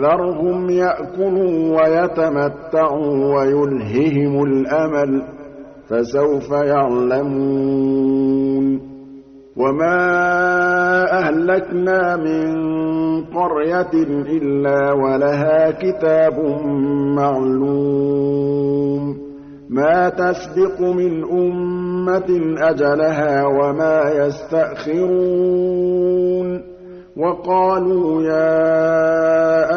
ذرهم يأكلوا ويتمتعوا ويلههم الأمل فسوف يعلمون. وما أهلكنا من قرية إلا ولها كتاب معلوم. ما تسبق من أمة أجلها وما يستأخرون. وقالوا يا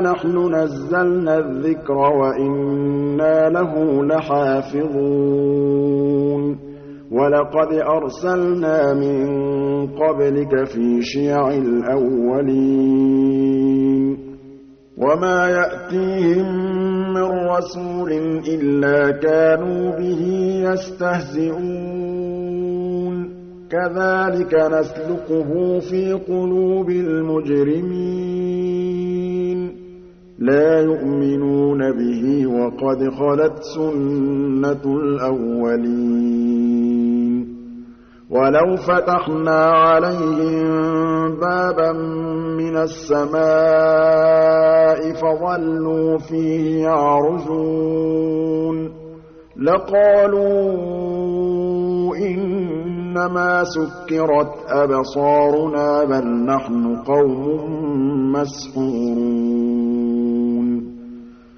نحن نزلنا الذكر وإنا له لحافظون. ولقد أرسلنا من قبلك في شيع الأولين. وما يأتيهم من رسول إلا كانوا به يستهزئون. كذلك نسلكه في قلوب المجرمين. لا يؤمنون به وقد خلت سنة الأولين. ولو فتحنا عليهم بابا من السماء فظلوا فيه يعرجون. لقالوا إنما سكرت أبصارنا بل نحن قوم مسحورون.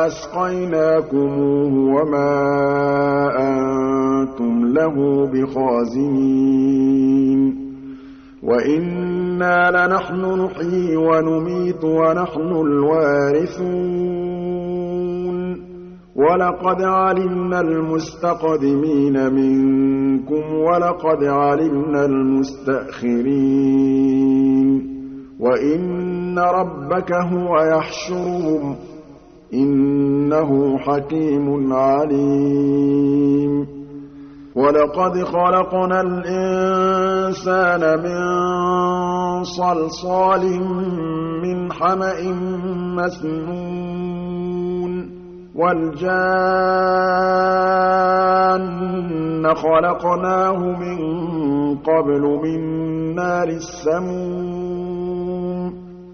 فأسقيناكموه وما أنتم له بخازنين وإنا لنحن نحيي ونميت ونحن الوارثون ولقد علمنا المستقدمين منكم ولقد علمنا المستأخرين وإن ربك هو يحشرهم إنه حكيم عليم. ولقد خلقنا الإنسان من صلصال من حمأ مسنون والجان خلقناه من قبل من نار السموم.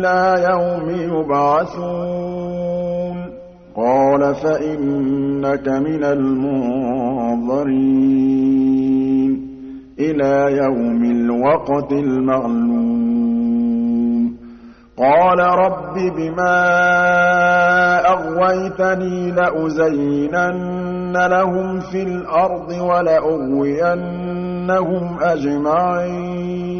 إِلَىٰ يَوْمِ يُبْعَثُونَ. قَالَ فَإِنَّكَ مِنَ الْمُنظَرِينَ. إِلَىٰ يَوْمِ الْوَقْتِ الْمَعْلُومِ. قَالَ رَبِّ بِمَا أَغْوَيْتَنِي لَأُزَيِّنَنَّ لَهُمْ فِي الْأَرْضِ وَلَأُغْوِيَنَّهُمْ أَجْمَعِينَ.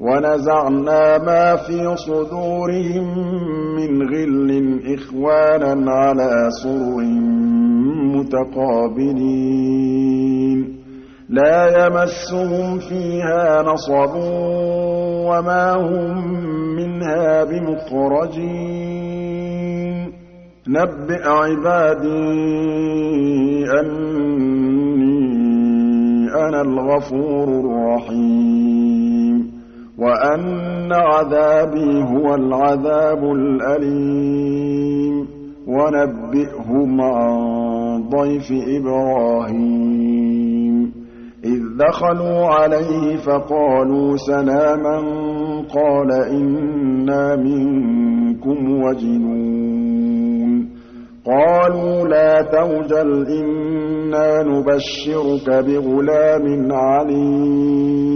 وَنَزَعْنَا مَا فِي صُدُورِهِم مِّنْ غِلٍّ إِخْوَانًا عَلَىٰ سُرُرٍ مُّتَقَابِلِينَ. لَا يَمَسُّهُمْ فِيهَا نَصَبٌ وَمَا هُم مِّنْهَا بِمُخْرَجِينَ. نَبِّئْ عِبَادِي أَنِّي أَنَا الْغَفُورُ الرَّحِيمُ. وَأَنَّ عَذَابِي هُوَ الْعَذَابُ الْأَلِيمُ. وَنَبِّئْهُمْ عَن ضَيْفِ إِبْرَاهِيمَ. إِذْ دَخَلُوا عَلَيْهِ فَقَالُوا سَلَامًا قَالَ إِنَّا مِنكُمْ وَجِلُونَ قَالُوا لَا تَوْجَلْ إِنَّا نُبَشِّرُكَ بِغُلَامٍ عَلِيمٍ.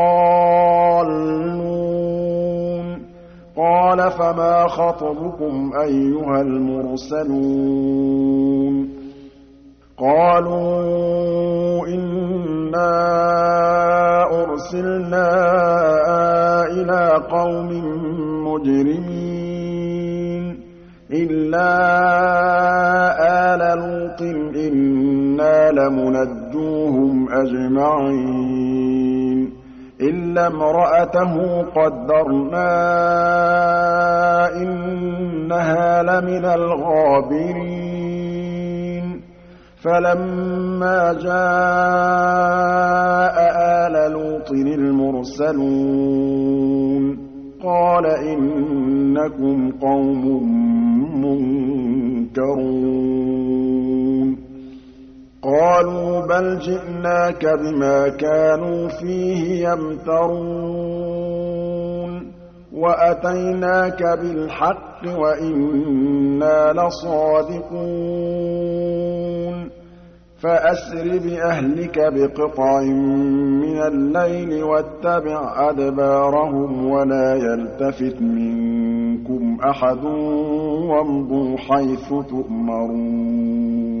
قَالَ فَمَا خَطْبُكُمْ أَيُّهَا الْمُرْسَلُونَ قَالُوا إِنَّا أُرْسِلْنَا إِلَىٰ قَوْمٍ مُّجْرِمِينَ إِلَّا آلَ لُوطٍ إِنَّا لَمُنَجُّوهُمْ أَجْمَعِينَ إِلَّا امْرَأَتَهُ قَدَّرْنَا إِنَّهَا لَمِنَ الْغَابِرِينَ فَلَمَّا جَاءَ آلَ لُوطٍ الْمُرْسَلُونَ قَالَ إِنَّكُمْ قَوْمٌ مُّنكَرُونَ بَلْ جِئْنَاكَ بِمَا كَانُوا فِيهِ يَمْتَرُونَ وَأَتَيْنَاكَ بِالْحَقِّ وَإِنَّا لَصَادِقُونَ فَأَسْرِ بِأَهْلِكَ بِقِطْعٍ مِّنَ اللَّيْلِ وَاتَّبِعْ أَدْبَارَهُمْ وَلَا يَلْتَفِتْ مِنكُمْ أَحَدٌ وَامْضُوا حَيْثُ تُؤْمَرُونَ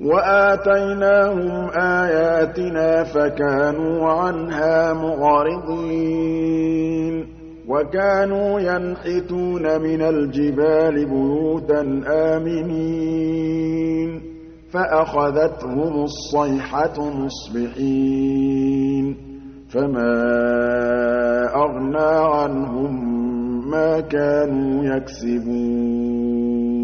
وَآتَيْنَاهُمْ آيَاتِنَا فَكَانُوا عَنْهَا مُعْرِضِينَ وَكَانُوا يَنْحِتُونَ مِنَ الْجِبَالِ بُيُوتًا آمِنِينَ فَأَخَذَتْهُمُ الصَّيْحَةُ مُصْبِحِينَ فَمَا أَغْنَىٰ عَنْهُم مَّا كَانُوا يَكْسِبُونَ